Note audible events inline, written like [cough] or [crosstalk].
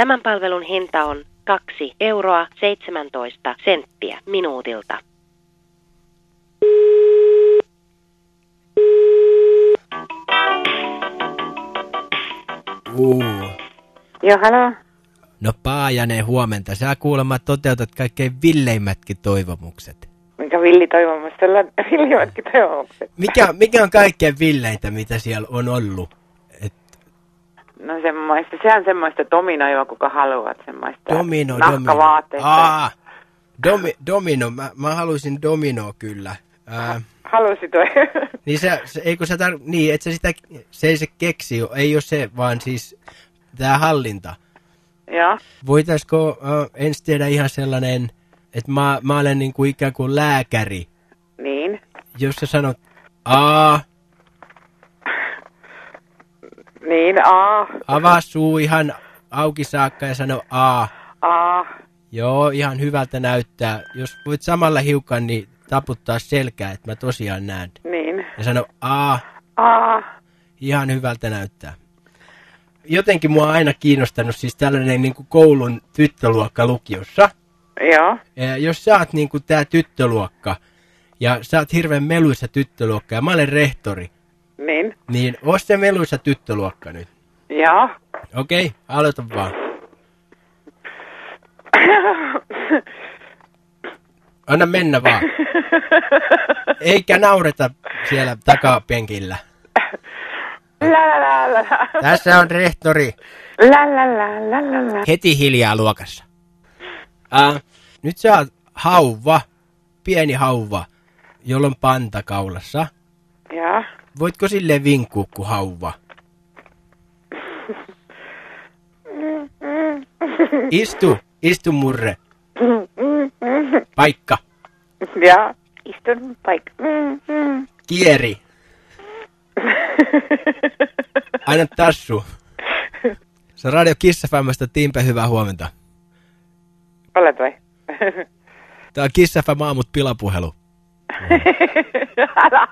Tämän palvelun hinta on 2 euroa 17 senttiä minuutilta. Uu. Joo, halo. No Paajanen, huomenta. Sä kuulemma toteutat kaikkein villeimmätkin toivomukset. Mikä villi toivomus? Tällä villimmätkin toivomukset. Mikä, mikä on kaikkein villeintä, mitä siellä on ollut? No semmoista, se on semmoista dominoiva, kuka haluat semmoista. domino, domino. Nahkavaatteista. Aa, domi, domino. Mä, mä haluaisin domino kyllä. Ää, Halusi toi. [laughs] niin se, se, ei kun sä tar... niin, et sä sitä, se ei se keksi, ei ole se, vaan siis tää hallinta. Joo. Voitaisko äh, ensin tehdä ihan sellainen, että mä, mä olen niin kuin ikään kuin lääkäri. Niin. Jos sä sanot A, Niin, a, avaa suu ihan auki saakka ja sano A. a, Joo, ihan hyvältä näyttää. Jos voit samalla hiukan, niin taputtaa selkää, että mä tosiaan näen. niin. Ja sano A, A, ihan hyvältä näyttää. Jotenkin mua on aina kiinnostanut siis tällainen niin kuin koulun tyttöluokka lukiossa. joo. Ja jos sä oot niin kuin tää tyttöluokka, ja sä oot hirveän meluisa tyttöluokka, ja mä olen rehtori, Niin. niin oo se meluisa tyttöluokka nyt. Joo. Okei, aloita vaan. Anna mennä vaan. Eikä naureta siellä takapenkillä. La la la. Tässä on rehtori. La la la la la la. Heti hiljaa luokassa. Äh, nyt sä oot hauva, pieni hauva, jolla on panta kaulassa. Joo. Voitko sille vinkkua kuin hauva? Istu, istu murre. Paikka, Joo. Istun paikka. kieri, aina tassu. Se on Radio Kissafämmästä Timpe, hyvää huomenta. Olet vai? Tää on Kissafä Maamut pilapuhelu. [laughs] Älä.